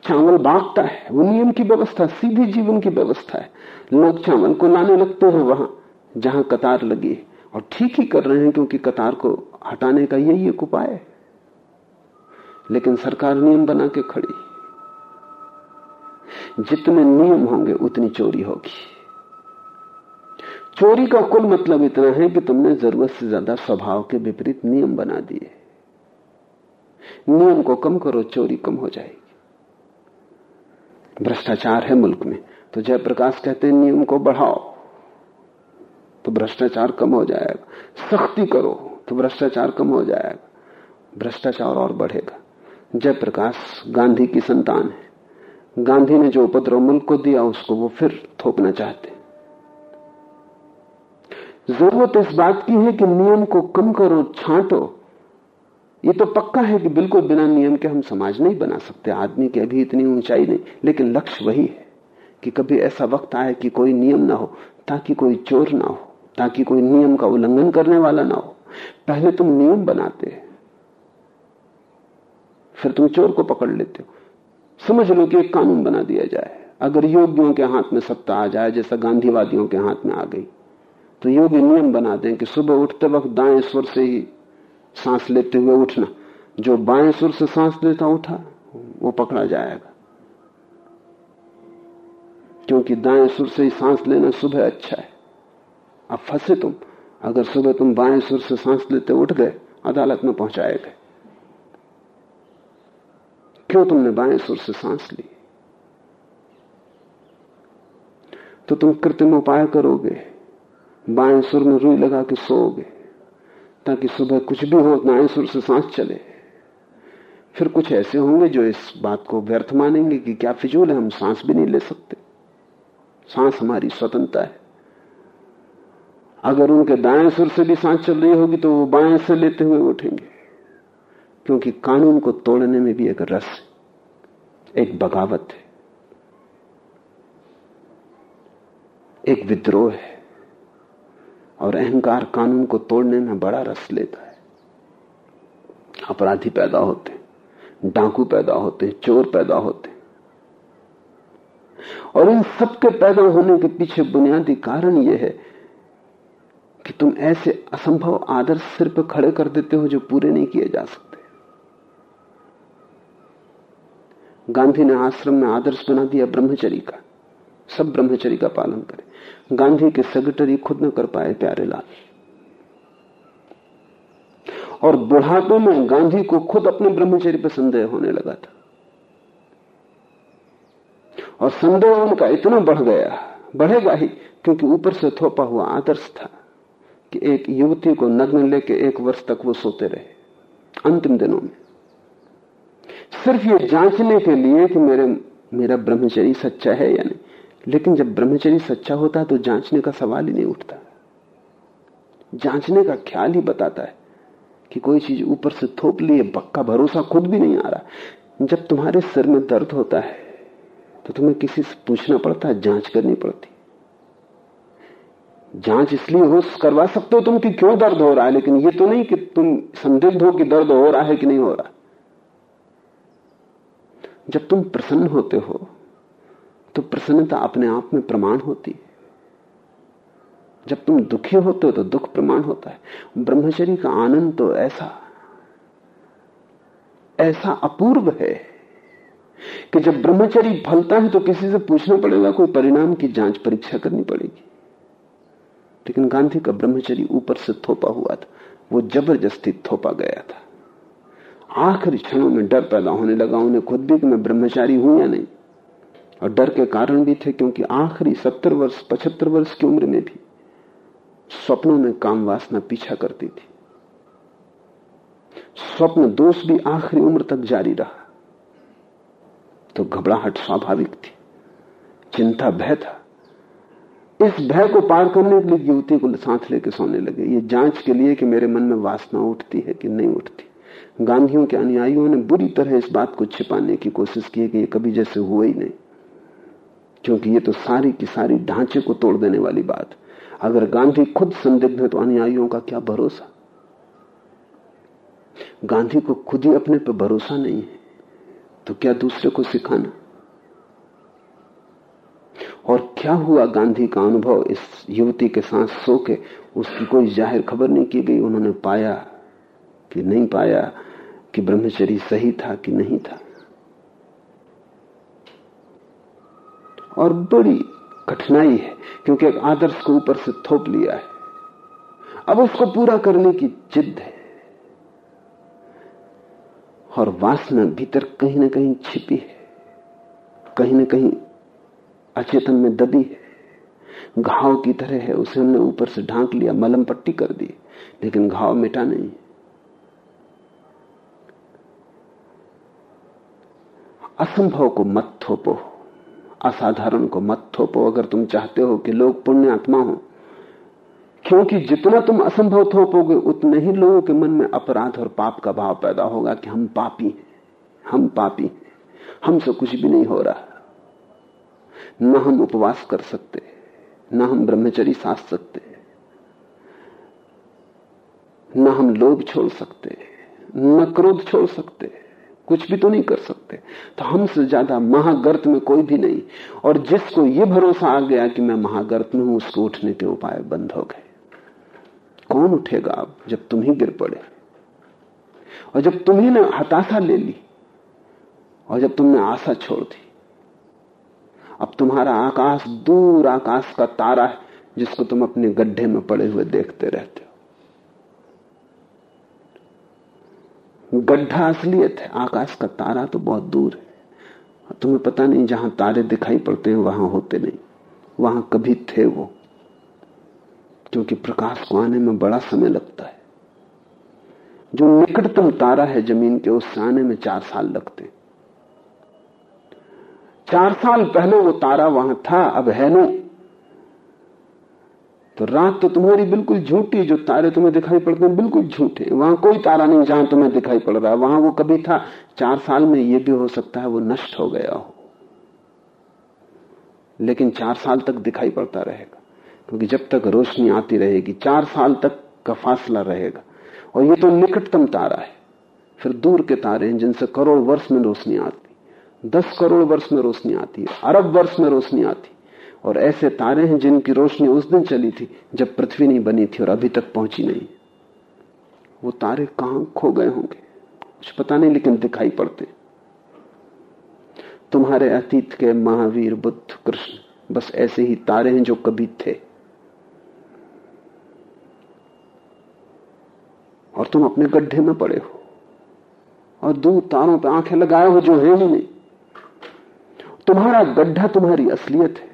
Speaker 2: चावल बांटता है, वो नियम की व्यवस्था, सीधी जीवन की व्यवस्था है। लोग चावल को लाने लगते हैं वहाँ, जहाँ कतार लगी और ठीक ही कर रहे हैं क्योंकि कतार को हटाने का यही एक उपाय है। लेकिन सरकार नियम बना के खड़ी जितने नियम होंगे उतनी चोरी होगी। चोरी का कुल मतलब इतना है कि तुमने ज़रूरत से ज़्यादा स्वभाव के विपरीत नियम बना दिए। नियम को कम करो, चोरी कम हो जाएगी। भ्रष्टाचार है मुल्क में तो जयप्रकाश कहते हैं, नियम को बढ़ाओ तो भ्रष्टाचार कम हो जाएगा। सख्ती करो तो भ्रष्टाचार कम हो जाएगा। भ्रष्टाचार और बढ़ेगा। जयप्रकाश गांधी की संतान है। गांधी ने जो उपद्रव मुल्क को दिया, उसको वो फिर थोपना चाहते ज़रूरत इस बात की है कि नियम को कम करो, छांटो। ये तो पक्का है कि बिल्कुल बिना नियम के हम समाज नहीं बना सकते। आदमी की अभी इतनी ऊंचाई नहीं, लेकिन लक्ष्य वही है कि कभी ऐसा वक्त आए कि कोई नियम ना हो, ताकि कोई चोर ना हो, ताकि कोई नियम का उल्लंघन करने वाला ना हो। पहले तुम नियम बनाते, फिर तुम चोर को पकड़ लेते हो। समझ लो कि एक कानून बना दिया जाए। अगर योगियों के हाथ में सत्ता आ जाए, जैसा गांधीवादियों के हाथ में आ गई तो योगी नियम बना दें कि सुबह उठते वक्त दाएँ स्वर से ही सांस लेते हुए उठना। जो बाएँ सुर से सांस लेता उठा, वो पकड़ा जाएगा। क्योंकि दाएँ सुर से ही सांस लेना सुबह अच्छा है। अब फंसे तुम। अगर सुबह तुम बाएँ सुर से सांस लेते उठ गए, अदालत में पहुँचाए गए। क्यों तुमने बाएँ सुर से सांस ली? तो तुम कृत्रिम उपाय करोगे, बाएँ सुर में रुई लगा के सोओगे, ताकि सुबह कुछ भी हो, दाएँ सुर से सांस चले। फिर कुछ ऐसे होंगे जो इस बात को व्यर्थ मानेंगे कि क्या फिजूल है, हम सांस भी नहीं ले सकते। सांस हमारी स्वतंत्रता है। अगर उनके दाएँ सुर से भी सांस चल रही होगी तो वो बाएँ से लेते हुए उठेंगे। क्योंकि कानून को तोड़ने में भी एक रस, एक बगावत है। एक विद्रोह है और अहंकार कानून को तोड़ने में बड़ा रस लेता है। अपराधी पैदा होते डाकू पैदा होते चोर पैदा होते और इन सबके पैदा होने के पीछे बुनियादी कारण यह है कि तुम ऐसे असंभव आदर्श सिर पर खड़े कर देते हो जो पूरे नहीं किए जा सकते। गांधी ने आश्रम में आदर्श बना दिया ब्रह्मचरी का। सब ब्रह्मचरी का पालन करें। गांधी के सेक्रेटरी खुद न कर पाए प्यारे लाल। और बुढ़ापे में गांधी को खुद अपने ब्रह्मचर्य पर संदेह होने लगा था। और संदेह उनका इतना बढ़ गया, बढ़ेगा ही, क्योंकि ऊपर से थोपा हुआ आदर्श था कि एक युवती को नग्न लेके एक वर्ष तक वो सोते रहे। अंतिम दिनों में। सिर्फ़ ये जांचने के लिए कि मेरे, मेरा ब्रह्मचरी सच्चा है या नहीं। लेकिन जब ब्रह्मचरी सच्चा होता है तो जांचने का सवाल ही नहीं उठता। जांचने का ख्याल ही बताता है कि कोई चीज़ ऊपर से थोप लिए पक्का भरोसा खुद भी नहीं आ रहा। जब तुम्हारे सिर में दर्द होता है तो तुम्हें किसी से पूछना पड़ता है, जाँच करनी पड़ती। जाँच इसलिए हो, करवा सकते हो तुम कि क्यों दर्द हो रहा है, लेकिन ये तो नहीं कि तुम संदिग्ध हो कि दर्द हो रहा है कि नहीं हो रहा। जब तुम प्रसन्न होते हो तो प्रसन्नता अपने आप में प्रमाण होती है। जब तुम दुखी होते हो तो दुख प्रमाण होता है। ब्रह्मचरी का आनंद तो ऐसा ऐसा अपूर्व है कि जब ब्रह्मचरी फलता है तो किसी से पूछना पड़ेगा, कोई परिणाम की जाँच परीक्षा करनी पड़ेगी। लेकिन गांधी का ब्रह्मचरी ऊपर से थोपा हुआ था, वो ज़बरदस्ती थोपा गया था। आखिरी क्षणों में डर पैदा होने लगा, उन्हें खुद भी कि मैं ब्रह्मचारी हूँ या नहीं। और डर के कारण भी थे, क्योंकि आखिरी सत्तर वर्ष, पचहत्तर वर्ष की उम्र में भी स्वप्नों में काम वासना पीछा करती थी। स्वप्न दोष भी आखिरी उम्र तक जारी रहा। तो घबराहट स्वाभाविक थी, चिंता भय था। इस भय को पार करने के लिए युवती को सांस लेके सोने लगे। ये जाँच के लिए कि मेरे मन में वासना उठती है कि नहीं उठती। गांधियों के अनुयायियों ने बुरी तरह इस बात को छिपाने की कोशिश की कि ये कभी जैसे हुआ ही नहीं। क्योंकि ये तो सारी की सारी ढांचे को तोड़ देने वाली बात। अगर गांधी खुद संदिग्ध है तो अनुयायियों का क्या भरोसा? गांधी को खुद ही अपने पर भरोसा नहीं है तो क्या दूसरे को सिखाना? और क्या हुआ गांधी का अनुभव? इस युवती के साथ सो के उसकी कोई ज़ाहिर खबर नहीं की गई, उन्होंने पाया कि नहीं पाया कि ब्रह्मचरी सही था कि नहीं था। और बड़ी कठिनाई है, क्योंकि एक आदर्श को ऊपर से थोप लिया है। अब उसको पूरा करने की जिद है। और वासना भीतर कहीं ना कहीं छिपी है, कहीं ना कहीं अचेतन में दबी है। घाव की तरह है, उसे हमने ऊपर से ढांक लिया, मलम पट्टी कर दी, लेकिन घाव मिटा नहीं। असंभव को मत थोपो। असाधारण को मत थोपो अगर तुम चाहते हो कि लोग पुण्य आत्मा हो। क्योंकि जितना तुम असंभव थोपोगे, उतने ही लोगों के मन में अपराध और पाप का भाव पैदा होगा कि हम पापी हैं। हम पापी हैं। हमसे कुछ भी नहीं हो रहा। न हम उपवास कर सकते, न हम ब्रह्मचरी साध सकते, न हम लोभ छोड़ सकते, न क्रोध छोड़ सकते। कुछ भी तो नहीं कर सकते। तो हमसे ज़्यादा महागर्त में कोई भी नहीं। और जिसको यह भरोसा आ गया कि मैं महागर्त में हूँ, उसको उठने के उपाय बंद हो गए। कौन उठेगा अब जब तुम ही गिर पड़े? और जब तुम्ही हताशा ले ली, और जब तुमने आशा छोड़ दी, अब तुम्हारा आकाश दूर आकाश का तारा है, जिसको तुम अपने गड्ढे में पड़े हुए देखते रहते हो। गड्ढा असलियत है। आकाश का तारा तो बहुत दूर है। तुम्हें पता नहीं, जहाँ तारे दिखाई पड़ते हैं, वहाँ होते नहीं। वहाँ कभी थे वो। क्योंकि प्रकाश को आने में बड़ा समय लगता है। जो निकटतम तारा है ज़मीन के उस आने में चार साल लगते चार साल पहले वो तारा वहाँ था, अब है नहीं। तो रात तो तुम्हारी बिल्कुल झूठी जो तारे तुम्हें दिखाई पड़ते हैं, बिल्कुल झूठे वहाँ कोई तारा नहीं, जहाँ तुम्हें दिखाई पड़ रहा है। वहाँ वो कभी था, चार साल में ये भी हो सकता है, वो नष्ट हो गया हो। लेकिन चार साल तक दिखाई पड़ता रहेगा, क्योंकि जब तक रोशनी आती रहेगी, चार साल तक का फासला रहेगा। और ये तो निकटतम तारा है। फिर दूर के तारे हैं, जिनसे करोड़ वर्ष में रोशनी आती। दस करोड़ वर्ष में रोशनी आती है अरब वर्ष में रोशनी आती। और ऐसे तारे हैं जिनकी रोशनी उस दिन चली थी जब पृथ्वी नहीं बनी थी और अभी तक पहुँची नहीं। वो तारे कहाँ खो गए होंगे? कुछ पता नहीं, लेकिन दिखाई पड़ते। तुम्हारे अतीत के महावीर बुद्ध कृष्ण बस ऐसे ही तारे हैं जो कभी थे। और तुम अपने गड्ढे में पड़े हो। और दो तारों पर आँखें लगाए हो जो है ही नहीं। तुम्हारा गड्ढा तुम्हारी असलियत है।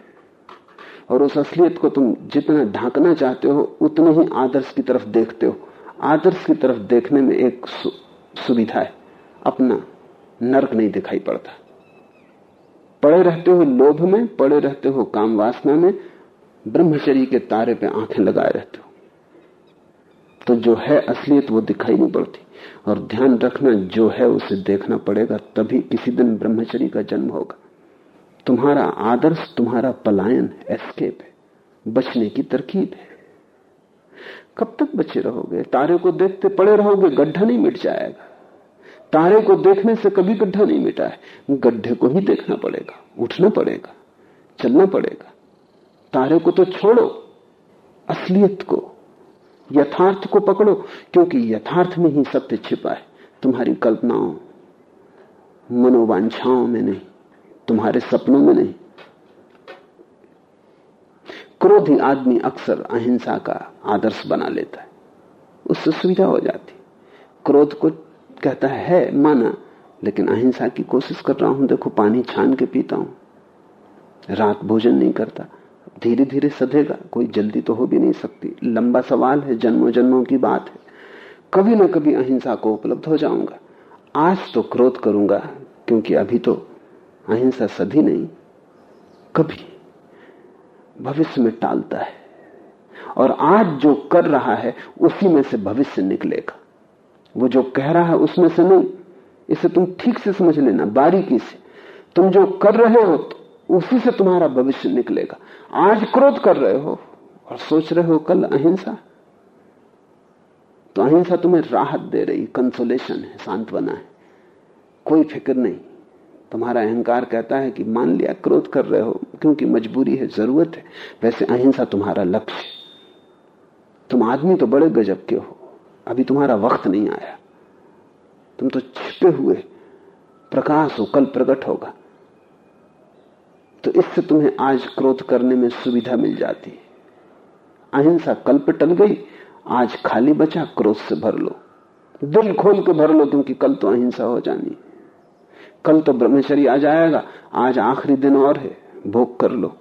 Speaker 2: और उस असलियत को तुम जितना ढांकना चाहते हो उतने ही आदर्श की तरफ़ देखते हो। आदर्श की तरफ़ देखने में एक सु, सुविधा है। अपना नर्क नहीं दिखाई पड़ता। पड़े रहते हो लोभ में पड़े रहते हो काम वासना में ब्रह्मचरी के तारे पे आँखें लगाए रहते हो। तो जो है असलियत वो दिखाई नहीं पड़ती। और ध्यान रखना जो है उसे देखना पड़ेगा तभी किसी दिन ब्रह्मचरी का जन्म होगा। तुम्हारा आदर्श, तुम्हारा पलायन एस्केप है, बचने की तरकीब है। कब तक बचे रहोगे? तारे को देखते पड़े रहोगे, गड्ढा नहीं मिट जाएगा। तारे को देखने से कभी गड्ढा नहीं मिटा है, गड्ढे को ही देखना पड़ेगा, उठना पड़ेगा, चलना पड़ेगा। तारे को तो छोड़ो, असलियत को, यथार्थ को पकड़ो, क्योंकि यथार्थ में ही सत्य छिपा है, तुम्हारी कल्पनाओं, मनोवांछाओं में नहीं। तुम्हारे सपनों में नहीं। क्रोधी आदमी अक्सर अहिंसा का आदर्श बना लेता है। उससे सुविधा हो जाती। क्रोध को कहता है माना, लेकिन अहिंसा की कोशिश कर रहा हूँ, देखो, पानी छान के पीता हूँ। रात भोजन नहीं करता धीरे धीरे सधेगा, कोई जल्दी तो हो भी नहीं सकती। लंबा सवाल है जन्मों जन्मों की बात है। कभी ना कभी अहिंसा को उपलब्ध हो जाऊँगा। आज तो क्रोध करूँगा, क्योंकि अभी तो अहिंसा सदी नहीं, कभी भविष्य में टालता है। और आज जो कर रहा है, उसी में से भविष्य निकलेगा। वो जो कह रहा है, उसमें से नहीं। इसे तुम ठीक से समझ लेना, बारीकी से। तुम जो कर रहे हो तो उसी से तुम्हारा भविष्य निकलेगा। आज क्रोध कर रहे हो और सोच रहे हो, कल अहिंसा। तो अहिंसा तुम्हें राहत दे रही कंसोलेशन है, सांत्वना है। कोई फ़िक्र नहीं। तुम्हारा अहंकार कहता है कि मान लिया, क्रोध कर रहे हो, क्योंकि मजबूरी है, ज़रूरत है। वैसे अहिंसा तुम्हारा लक्ष्य तुम आदमी तो बड़े गजब के हो। अभी तुम्हारा वक्त नहीं आया। तुम तो छिपे हुए, प्रकाश हो, कल प्रकट होगा। तो इससे तुम्हें आज क्रोध करने में सुविधा मिल जाती है। अहिंसा कल पे टल गई, आज खाली बचा, क्रोध से भर लो। दिल खोल के भर लो, क्योंकि कल तो अहिंसा हो जानी है। कल तो ब्रह्मचर्य आ जाएगा, आज आखिरी दिन और है, भोग कर लो।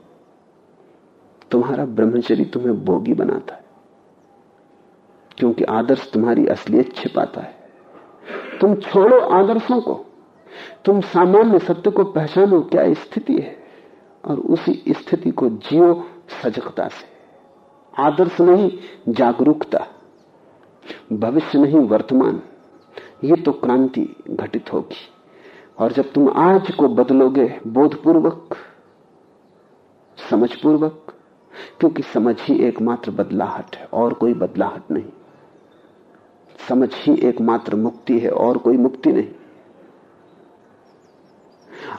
Speaker 2: तुम्हारा ब्रह्मचर्य तुम्हें भोगी बनाता है, क्योंकि आदर्श तुम्हारी असलियत छिपाता है। तुम छोड़ो आदर्शों को, तुम सामान्य सत्य को पहचानो क्या स्थिति है, और उसी स्थिति को जियो सजगता से। आदर्श नहीं, जागरूकता, भविष्य नहीं, वर्तमान, ये तो क्रांति घटित होगी। और जब तुम आज को बदलोगे, बोधपूर्वक, समझपूर्वक, क्योंकि समझ ही एकमात्र बदलाहट है, और कोई बदलाहट नहीं। समझ ही एकमात्र मुक्ति है, और कोई मुक्ति नहीं।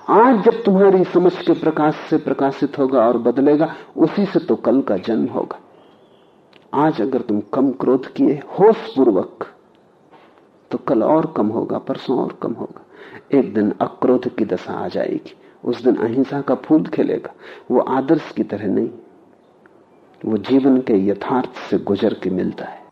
Speaker 2: आज जब तुम्हारी समझ के प्रकाश से प्रकाशित होगा और बदलेगा, उसी से तो कल का जन्म होगा। आज अगर तुम कम क्रोध किए, होश पूर्वक तो कल और कम होगा, परसों और कम होगा। एक दिन अक्रोध की दशा आ जाएगी। उस दिन अहिंसा का फूल खिलेगा। वो आदर्श की तरह नहीं। वो जीवन के यथार्थ से गुजर के मिलता है।